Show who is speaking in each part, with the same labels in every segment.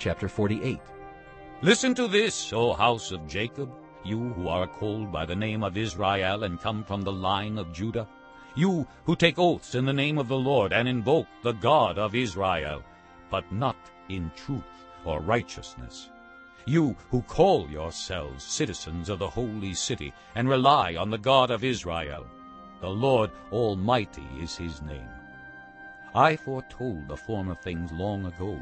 Speaker 1: Chapter 48
Speaker 2: Listen to this, O house of Jacob, you who are called by the name of Israel and come from the line of Judah, you who take oaths in the name of the Lord and invoke the God of Israel, but not in truth or righteousness. You who call yourselves citizens of the holy city and rely on the God of Israel. The Lord Almighty is his name. I foretold the former things long ago.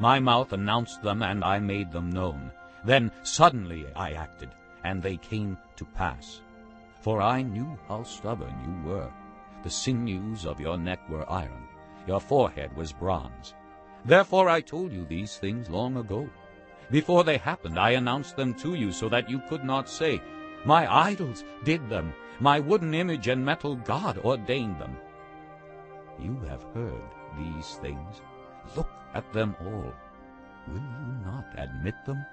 Speaker 2: My mouth announced them, and I made them known. Then suddenly I acted, and they came to pass. For I knew how stubborn you were. The sinews of your neck were iron. Your forehead was bronze. Therefore I told you these things long ago. Before they happened, I announced them to you so that you could not say, My idols did them. My wooden image and metal God ordained them. You have heard these things. Look at them all. Will you not admit them?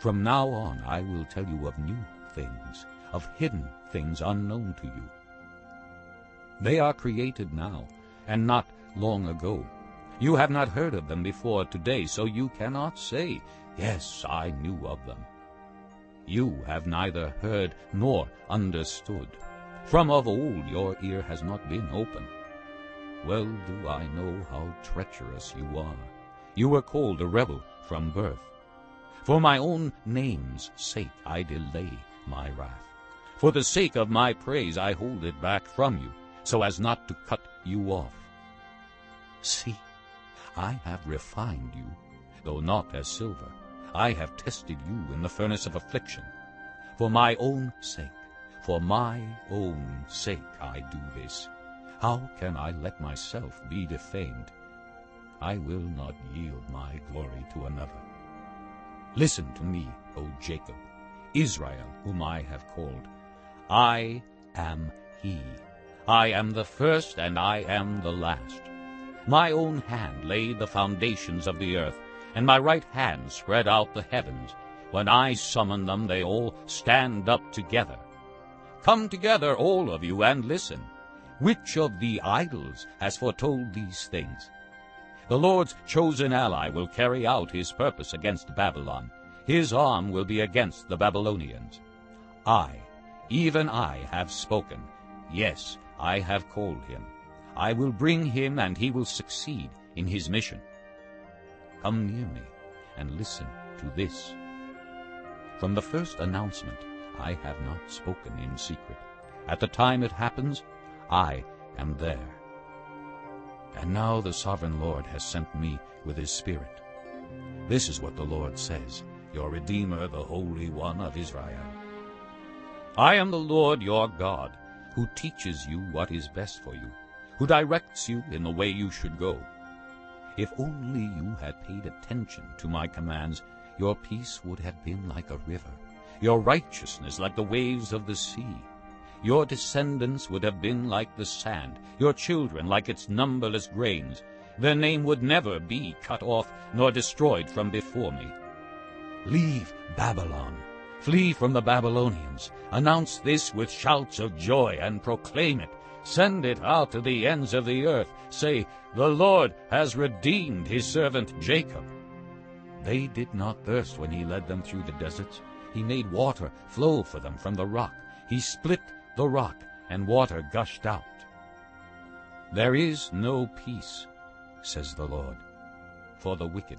Speaker 2: From now on I will tell you of new things, of hidden things unknown to you. They are created now, and not long ago. You have not heard of them before today, so you cannot say, Yes, I knew of them. You have neither heard nor understood. From of old your ear has not been open. Well do I know how treacherous you are. You were called a rebel from birth. For my own name's sake I delay my wrath. For the sake of my praise I hold it back from you, so as not to cut you off. See, I have refined you, though not as silver. I have tested you in the furnace of affliction. For my own sake, for my own sake I do this. How can I let myself be defamed? I will not yield my glory to another. Listen to me, O Jacob, Israel, whom I have called. I am he. I am the first and I am the last. My own hand laid the foundations of the earth, and my right hand spread out the heavens. When I summon them, they all stand up together. Come together, all of you, and listen. Which of the idols has foretold these things? The Lord's chosen ally will carry out his purpose against Babylon. His arm will be against the Babylonians. I, even I, have spoken. Yes, I have called him. I will bring him, and he will succeed in his mission. Come near me and listen to this. From the first announcement I have not spoken in secret. At the time it happens, I am there. And now the sovereign Lord has sent me with his Spirit. This is what the Lord says, your Redeemer, the Holy One of Israel. I am the Lord your God, who teaches you what is best for you, who directs you in the way you should go. If only you had paid attention to my commands, your peace would have been like a river, your righteousness like the waves of the sea. Your descendants would have been like the sand, your children like its numberless grains. Their name would never be cut off nor destroyed from before me. Leave Babylon. Flee from the Babylonians. Announce this with shouts of joy and proclaim it. Send it out to the ends of the earth. Say, The Lord has redeemed his servant Jacob. They did not thirst when he led them through the deserts. He made water flow for them from the rock. He split the rock, and water gushed out. There is no peace, says the Lord, for the wicked.